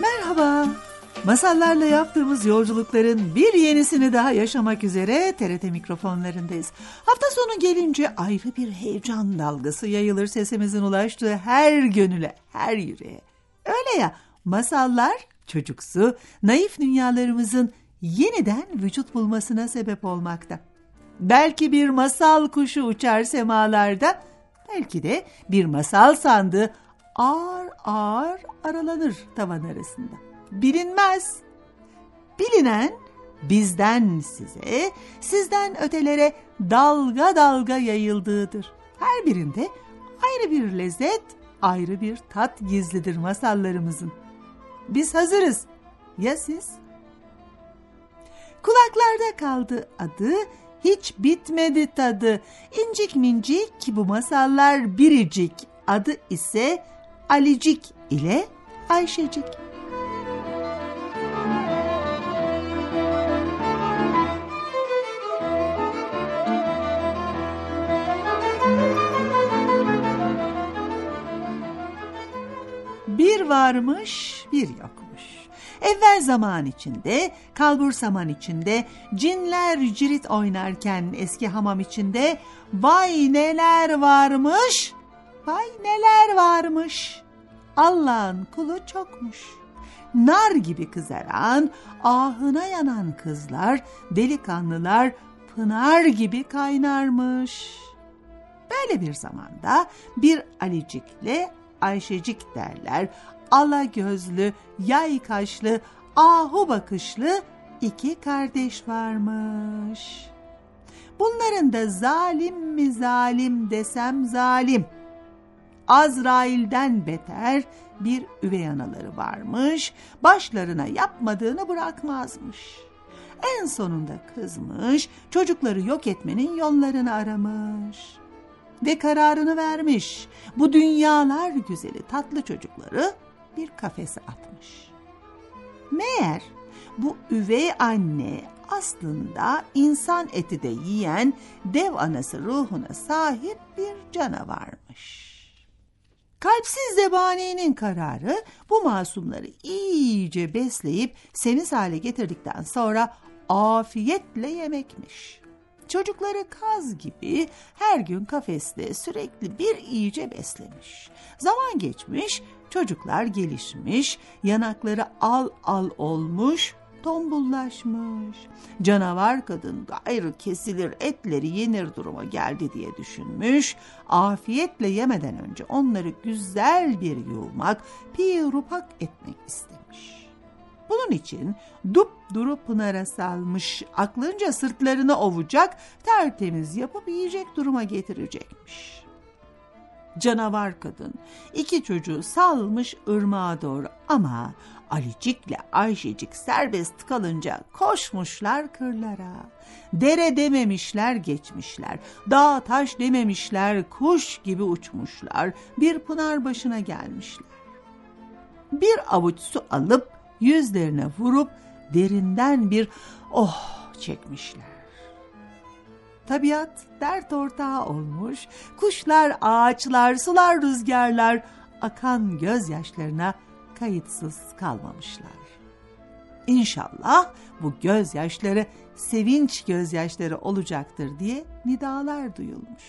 Merhaba. Masallarla yaptığımız yolculukların bir yenisini daha yaşamak üzere TRT mikrofonlarındayız. Hafta sonu gelince ayrı bir heyecan dalgası yayılır sesimizin ulaştığı her gönüle, her yüreğe. Öyle ya masallar çocuksu, naif dünyalarımızın yeniden vücut bulmasına sebep olmakta. Belki bir masal kuşu uçar semalarda, belki de bir masal sandığı ağır ağır aralanır tavan arasında. Bilinmez. Bilinen bizden size, sizden ötelere dalga dalga yayıldığıdır. Her birinde ayrı bir lezzet, ayrı bir tat gizlidir masallarımızın. Biz hazırız. Ya siz? Kulaklarda kaldı adı, hiç bitmedi tadı. İncik mincik ki bu masallar biricik. Adı ise Alicik ile Ayşecik. Bir varmış, bir yokmuş. Evvel zaman içinde, kalbur saman içinde, cinler cirit oynarken eski hamam içinde, vay neler varmış, vay neler varmış. Allah'ın kulu çokmuş. Nar gibi kızaran, ahına yanan kızlar, delikanlılar pınar gibi kaynarmış. Böyle bir zamanda bir Alicik'le Ayşecik derler. Ala gözlü, yay kaşlı, ahu bakışlı iki kardeş varmış. Bunların da zalim mi zalim desem zalim. Azrail'den beter bir üvey anaları varmış. Başlarına yapmadığını bırakmazmış. En sonunda kızmış, çocukları yok etmenin yollarını aramış ve kararını vermiş. Bu dünyalar güzeli tatlı çocukları bir kafese atmış. Meğer bu üvey anne aslında insan eti de yiyen dev anası ruhuna sahip bir canavarmış. Kalpsiz zebani'nin kararı bu masumları iyice besleyip semiz hale getirdikten sonra afiyetle yemekmiş. Çocukları kaz gibi her gün kafeste sürekli bir iyice beslemiş. Zaman geçmiş, çocuklar gelişmiş, yanakları al al olmuş, tombullaşmış. Canavar kadın gayrı kesilir etleri yenir duruma geldi diye düşünmüş. Afiyetle yemeden önce onları güzel bir yumak, pirupak etmek istemiş. Bunun için dup duru Pınar'a salmış, aklınca sırtlarını ovacak, tertemiz yapıp yiyecek duruma getirecekmiş. Canavar kadın iki çocuğu salmış ırmağa doğru ama Alicik'le Ayşecik serbest kalınca koşmuşlar kırlara. Dere dememişler geçmişler, dağ taş dememişler kuş gibi uçmuşlar, bir pınar başına gelmişler. Bir avuç su alıp yüzlerine vurup derinden bir oh çekmişler. Tabiat dert ortağı olmuş, kuşlar, ağaçlar, sular, rüzgarlar akan gözyaşlarına kayıtsız kalmamışlar. İnşallah bu gözyaşları sevinç gözyaşları olacaktır diye nidalar duyulmuş.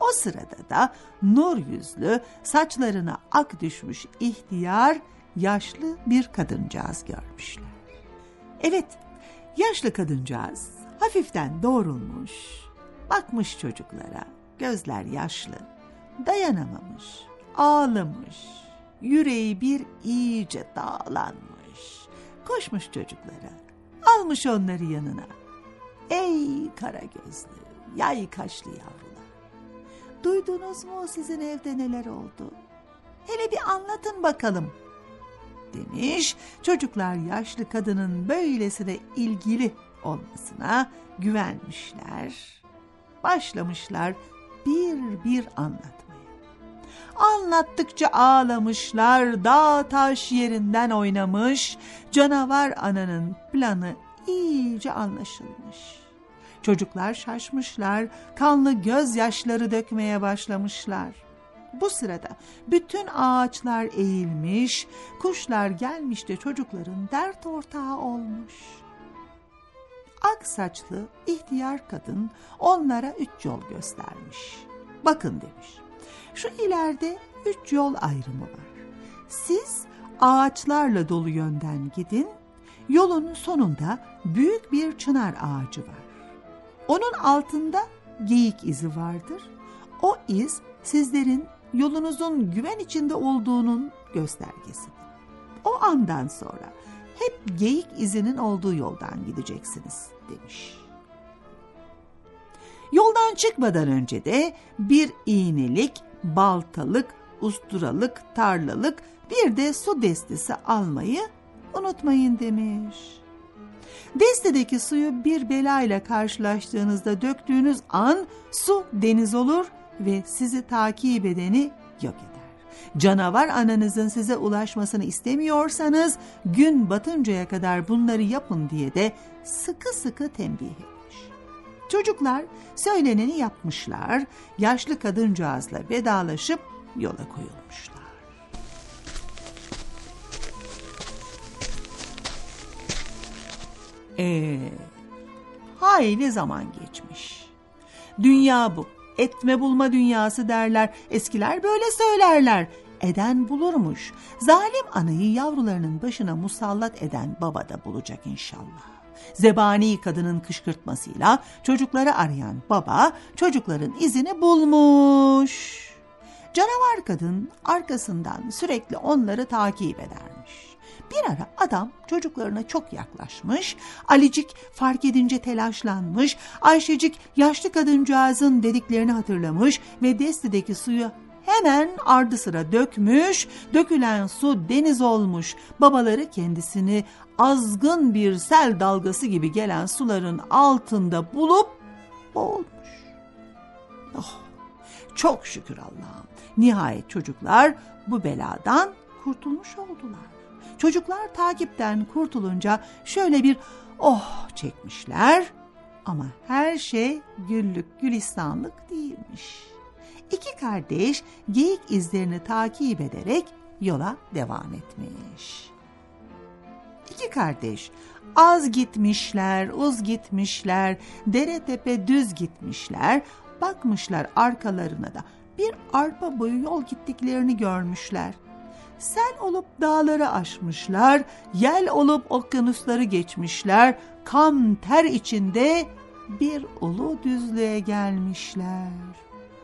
O sırada da nur yüzlü, saçlarına ak düşmüş ihtiyar, yaşlı bir kadıncağız görmüşler. Evet, yaşlı kadıncağız hafiften doğrulmuş, bakmış çocuklara, gözler yaşlı, dayanamamış, ağlamış, yüreği bir iyice dağlanmış, koşmuş çocuklara, almış onları yanına. Ey kara gözlü, yay kaşlı yavrular, Duydunuz mu sizin evde neler oldu? Hele bir anlatın bakalım demiş. Çocuklar yaşlı kadının böylesine ilgili olmasına güvenmişler. Başlamışlar bir bir anlatmaya. Anlattıkça ağlamışlar, dağ taş yerinden oynamış, canavar ananın planı iyice anlaşılmış. Çocuklar şaşmışlar, kanlı gözyaşları dökmeye başlamışlar. Bu sırada bütün ağaçlar eğilmiş, kuşlar gelmiş de çocukların dert ortağı olmuş. Ak saçlı ihtiyar kadın onlara üç yol göstermiş. Bakın demiş, şu ileride üç yol ayrımı var. Siz ağaçlarla dolu yönden gidin, yolun sonunda büyük bir çınar ağacı var. Onun altında geyik izi vardır. O iz sizlerin yolunuzun güven içinde olduğunun göstergesidir. O andan sonra hep geyik izinin olduğu yoldan gideceksiniz demiş. Yoldan çıkmadan önce de bir iğnelik, baltalık, usturalık, tarlalık bir de su destesi almayı unutmayın demiş. Destedeki suyu bir belayla karşılaştığınızda döktüğünüz an su deniz olur ve sizi takip edeni yok eder. Canavar ananızın size ulaşmasını istemiyorsanız gün batıncaya kadar bunları yapın diye de sıkı sıkı tembih etmiş. Çocuklar söyleneni yapmışlar, yaşlı kadıncağızla vedalaşıp yola koyulmuşlar. Ee, hayli zaman geçmiş. Dünya bu etme bulma dünyası derler. Eskiler böyle söylerler. Eden bulurmuş. Zalim anayı yavrularının başına musallat eden baba da bulacak inşallah. Zebani kadının kışkırtmasıyla çocukları arayan baba çocukların izini bulmuş. Canavar kadın arkasından sürekli onları takip edermiş. Bir ara adam çocuklarına çok yaklaşmış, Alicik fark edince telaşlanmış, Ayşecik yaşlı kadıncağızın dediklerini hatırlamış ve destedeki suyu hemen ardı sıra dökmüş, dökülen su deniz olmuş. Babaları kendisini azgın bir sel dalgası gibi gelen suların altında bulup boğulmuş. Oh, çok şükür Allah'ım. Nihayet çocuklar bu beladan kurtulmuş oldular. Çocuklar takipten kurtulunca şöyle bir oh çekmişler ama her şey güllük gülistanlık değilmiş. İki kardeş geyik izlerini takip ederek yola devam etmiş. İki kardeş az gitmişler, uz gitmişler, dere tepe düz gitmişler, bakmışlar arkalarına da bir arpa boyu yol gittiklerini görmüşler sel olup dağları aşmışlar, yel olup okyanusları geçmişler, kan ter içinde bir ulu düzlüğe gelmişler.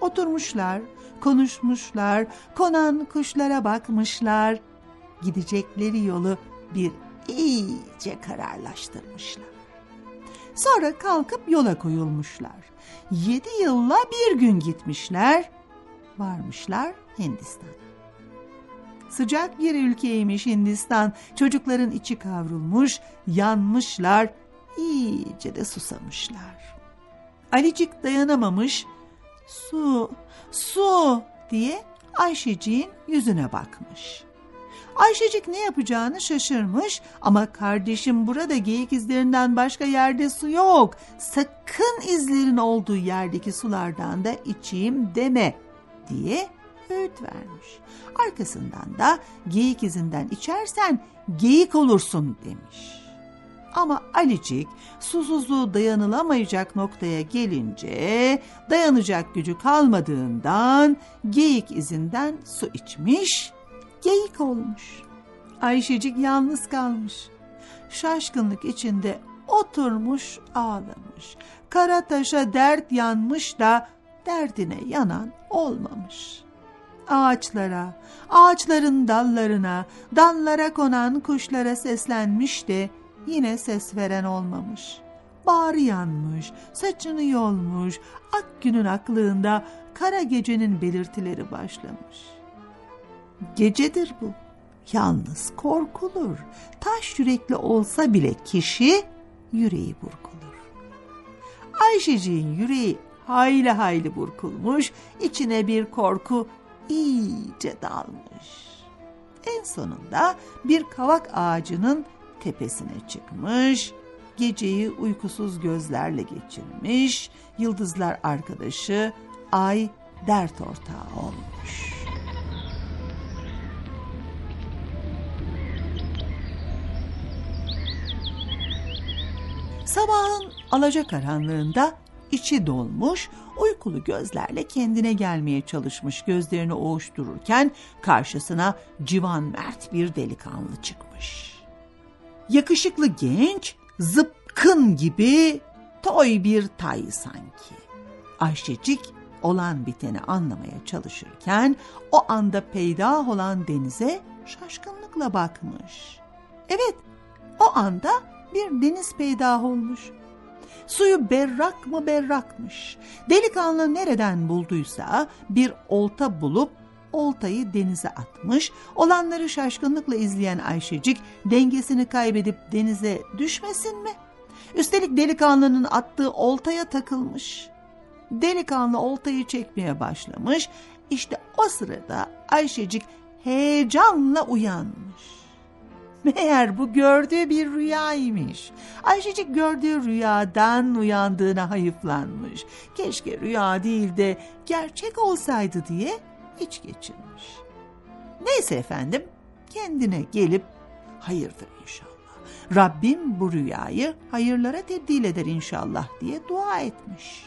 Oturmuşlar, konuşmuşlar, konan kuşlara bakmışlar, gidecekleri yolu bir iyice kararlaştırmışlar. Sonra kalkıp yola koyulmuşlar. Yedi yılla bir gün gitmişler, varmışlar Hindistan'a. Sıcak bir ülkeymiş Hindistan. Çocukların içi kavrulmuş, yanmışlar, iyice de susamışlar. Alicik dayanamamış, su, su diye Ayşeciğin yüzüne bakmış. Ayşecik ne yapacağını şaşırmış ama kardeşim burada geyik izlerinden başka yerde su yok. Sakın izlerin olduğu yerdeki sulardan da içeyim deme diye öğüt vermiş. Arkasından da geyik izinden içersen geyik olursun demiş. Ama Alicik susuzluğu dayanılamayacak noktaya gelince dayanacak gücü kalmadığından geyik izinden su içmiş, geyik olmuş. Ayşecik yalnız kalmış. Şaşkınlık içinde oturmuş ağlamış. Kara taşa dert yanmış da derdine yanan olmamış ağaçlara, ağaçların dallarına, dallara konan kuşlara seslenmiş de yine ses veren olmamış. Bağrı yanmış, saçını yolmuş, ak günün aklığında kara gecenin belirtileri başlamış. Gecedir bu. Yalnız korkulur. Taş yürekli olsa bile kişi yüreği burkulur. Ayşeciğin yüreği hayli hayli burkulmuş, içine bir korku iyice dalmış. En sonunda bir kavak ağacının tepesine çıkmış, geceyi uykusuz gözlerle geçirmiş, yıldızlar arkadaşı, ay dert ortağı olmuş. Sabahın alacakaranlığında içi dolmuş, uykulu gözlerle kendine gelmeye çalışmış gözlerini oğuştururken karşısına civan mert bir delikanlı çıkmış. Yakışıklı genç, zıpkın gibi toy bir tay sanki. Ayşecik olan biteni anlamaya çalışırken o anda peydah olan denize şaşkınlıkla bakmış. Evet, o anda bir deniz peydah olmuş. Suyu berrak mı berrakmış. Delikanlı nereden bulduysa bir olta bulup oltayı denize atmış. Olanları şaşkınlıkla izleyen Ayşecik dengesini kaybedip denize düşmesin mi? Üstelik delikanlının attığı oltaya takılmış. Delikanlı oltayı çekmeye başlamış. İşte o sırada Ayşecik heyecanla uyanmış. Meğer bu gördüğü bir rüyaymış. Ayşecik gördüğü rüyadan uyandığına hayıflanmış. Keşke rüya değil de gerçek olsaydı diye iç geçirmiş. Neyse efendim kendine gelip hayırdır inşallah. Rabbim bu rüyayı hayırlara tebdil eder inşallah diye dua etmiş.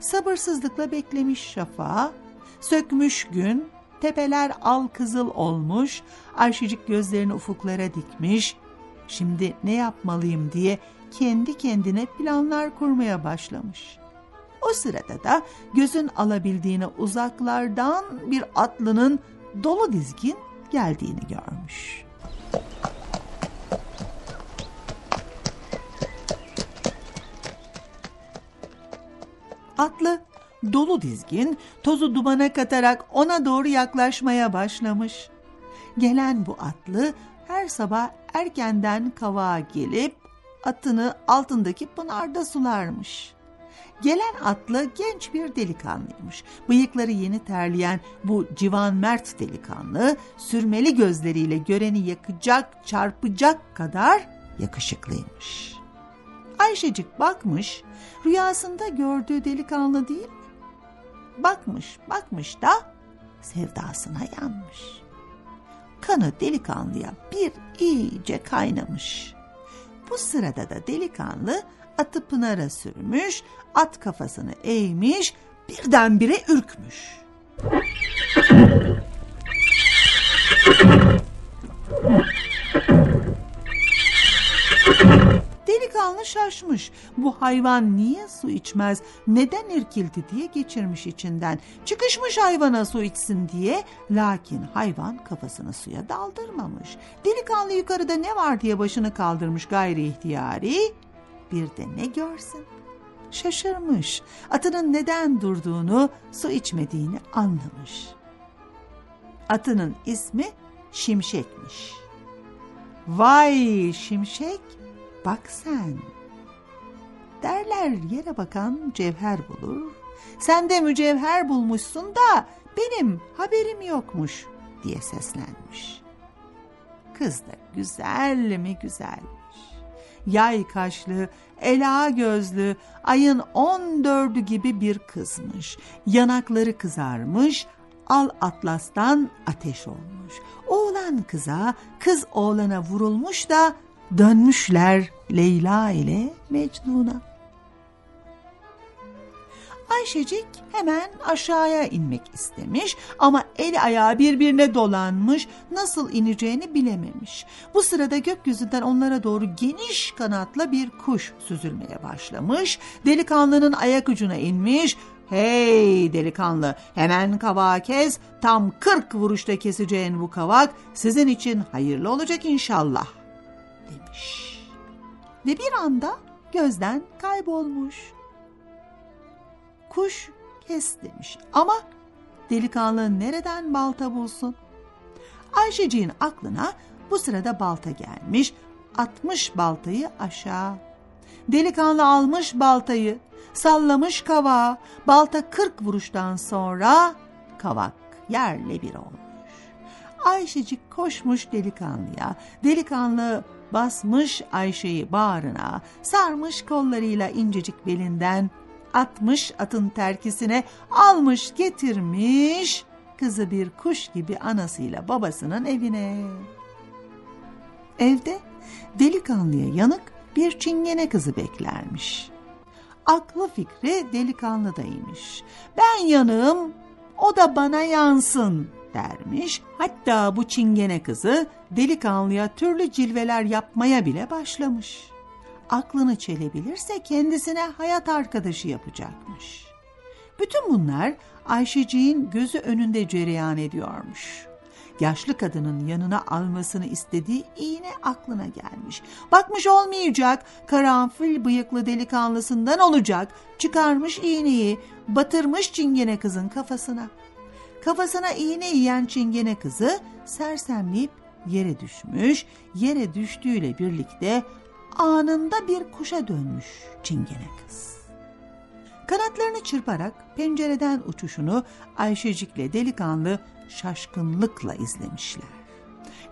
Sabırsızlıkla beklemiş şafağı, sökmüş gün, tepeler al kızıl olmuş, Ayşecik gözlerini ufuklara dikmiş. Şimdi ne yapmalıyım diye kendi kendine planlar kurmaya başlamış. O sırada da gözün alabildiğine uzaklardan bir atlının dolu dizgin geldiğini görmüş. Atlı dolu dizgin tozu dumana katarak ona doğru yaklaşmaya başlamış. Gelen bu atlı her sabah erkenden kavağa gelip atını altındaki pınarda sularmış. Gelen atlı genç bir delikanlıymış. Bıyıkları yeni terleyen bu civan mert delikanlı sürmeli gözleriyle göreni yakacak, çarpacak kadar yakışıklıymış. Ayşecik bakmış, rüyasında gördüğü delikanlı değil mi? Bakmış, bakmış da sevdasına yanmış. Kanı delikanlıya bir iyice kaynamış. Bu sırada da delikanlı atı Pınar'a sürmüş, at kafasını eğmiş, birdenbire ürkmüş. Delikanlı şaşmış. Bu hayvan niye su içmez, neden irkildi diye geçirmiş içinden. Çıkışmış hayvana su içsin diye. Lakin hayvan kafasını suya daldırmamış. Delikanlı yukarıda ne var diye başını kaldırmış gayri ihtiyari. Bir de ne görsün? Şaşırmış. Atının neden durduğunu, su içmediğini anlamış. Atının ismi Şimşek'miş. Vay Şimşek bak sen. Derler yere bakan cevher bulur. Sen de mücevher bulmuşsun da benim haberim yokmuş diye seslenmiş. Kız da güzel mi güzelmiş. Yay kaşlı, ela gözlü, ayın on dördü gibi bir kızmış. Yanakları kızarmış, al atlastan ateş olmuş. Oğlan kıza, kız oğlana vurulmuş da dönmüşler Leyla ile Mecnun'a. Ayşecik hemen aşağıya inmek istemiş ama eli ayağı birbirine dolanmış, nasıl ineceğini bilememiş. Bu sırada gökyüzünden onlara doğru geniş kanatla bir kuş süzülmeye başlamış. Delikanlının ayak ucuna inmiş, Hey delikanlı hemen kavağı kes tam kırk vuruşta keseceğin bu kavak sizin için hayırlı olacak inşallah demiş. Ve bir anda gözden kaybolmuş. Kuş kes demiş ama delikanlı nereden balta bulsun? Ayşeciğin aklına bu sırada balta gelmiş, atmış baltayı aşağı. Delikanlı almış baltayı, sallamış kavağa, balta kırk vuruştan sonra kavak yerle bir olmuş. Ayşecik koşmuş delikanlıya, delikanlı basmış Ayşe'yi bağrına, sarmış kollarıyla incecik belinden, atmış atın terkisine, almış getirmiş, kızı bir kuş gibi anasıyla babasının evine. Evde delikanlıya yanık bir çingene kızı beklermiş. Aklı fikri delikanlıdaymış. Ben yanığım, o da bana yansın dermiş. Hatta bu çingene kızı delikanlıya türlü cilveler yapmaya bile başlamış. Aklını çelebilirse kendisine hayat arkadaşı yapacakmış. Bütün bunlar Ayşeciğin gözü önünde cereyan ediyormuş. Yaşlı kadının yanına almasını istediği iğne aklına gelmiş. Bakmış olmayacak, karanfil bıyıklı delikanlısından olacak. Çıkarmış iğneyi, batırmış çingene kızın kafasına. Kafasına iğne yiyen çingene kızı sersemleyip yere düşmüş. Yere düştüğüyle birlikte anında bir kuşa dönmüş çingene kız. Kanatlarını çırparak pencereden uçuşunu Ayşecik'le delikanlı şaşkınlıkla izlemişler.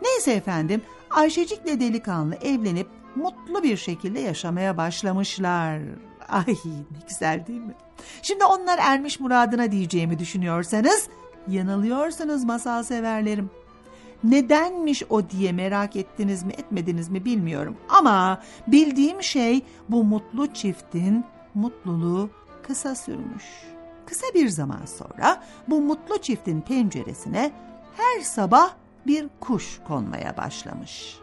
Neyse efendim Ayşecik'le delikanlı evlenip mutlu bir şekilde yaşamaya başlamışlar. Ay ne güzel değil mi? Şimdi onlar ermiş muradına diyeceğimi düşünüyorsanız yanılıyorsunuz masal severlerim. Nedenmiş o diye merak ettiniz mi etmediniz mi bilmiyorum ama bildiğim şey bu mutlu çiftin mutluluğu kısa sürmüş. Kısa bir zaman sonra bu mutlu çiftin penceresine her sabah bir kuş konmaya başlamış.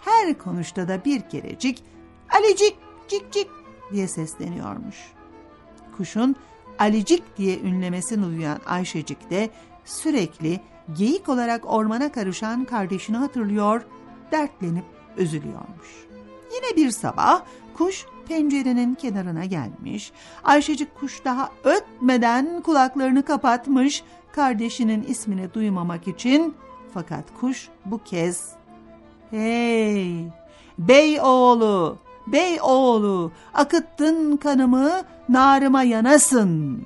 Her konuşta da bir kerecik Alicik cik cik diye sesleniyormuş. Kuşun Alicik diye ünlemesini duyan Ayşecik de sürekli geyik olarak ormana karışan kardeşini hatırlıyor, dertlenip üzülüyormuş. Yine bir sabah kuş pencerenin kenarına gelmiş. Ayşecik kuş daha ötmeden kulaklarını kapatmış kardeşinin ismini duymamak için. Fakat kuş bu kez Hey bey oğlu, bey oğlu akıttın kanımı narıma yanasın.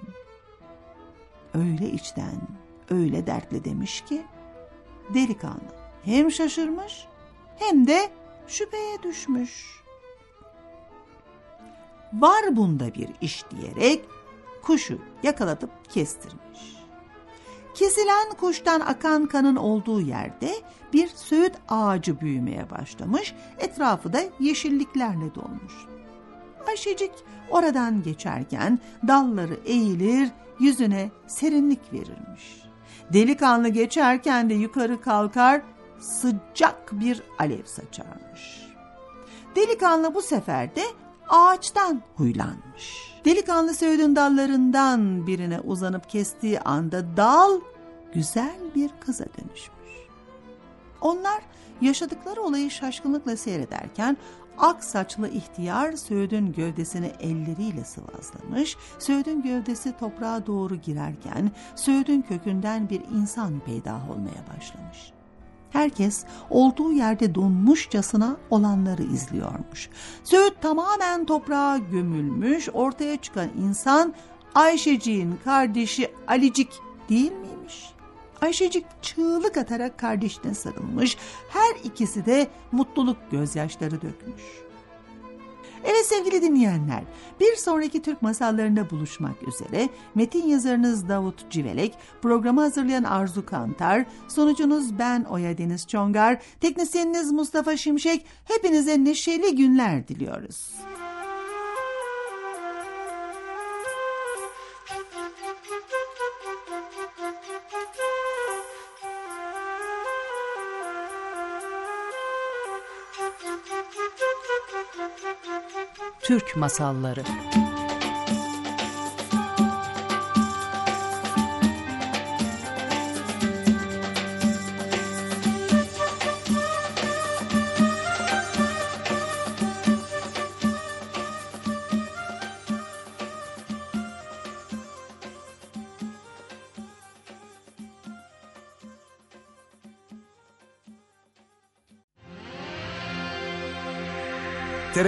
Öyle içten, öyle dertli demiş ki delikanlı hem şaşırmış hem de şüpheye düşmüş var bunda bir iş diyerek kuşu yakalatıp kestirmiş. Kesilen kuştan akan kanın olduğu yerde bir söğüt ağacı büyümeye başlamış, etrafı da yeşilliklerle dolmuş. Ayşecik oradan geçerken dalları eğilir, yüzüne serinlik verirmiş. Delikanlı geçerken de yukarı kalkar, sıcak bir alev saçarmış. Delikanlı bu sefer de ağaçtan huylanmış. Delikanlı söğüdün dallarından birine uzanıp kestiği anda dal güzel bir kıza dönüşmüş. Onlar yaşadıkları olayı şaşkınlıkla seyrederken ak saçlı ihtiyar Söğüt'ün gövdesini elleriyle sıvazlamış, Söğüt'ün gövdesi toprağa doğru girerken Söğüt'ün kökünden bir insan peydah olmaya başlamış. Herkes olduğu yerde donmuşçasına olanları izliyormuş. Söğüt tamamen toprağa gömülmüş, ortaya çıkan insan Ayşeciğin kardeşi Alicik değil miymiş? Ayşecik çığlık atarak kardeşine sarılmış, her ikisi de mutluluk gözyaşları dökmüş. Evet sevgili dinleyenler, bir sonraki Türk masallarında buluşmak üzere metin yazarınız Davut Civelek, programı hazırlayan Arzu Kantar, sonucunuz ben Oya Deniz Çongar, teknisyeniniz Mustafa Şimşek, hepinize neşeli günler diliyoruz. Türk Masalları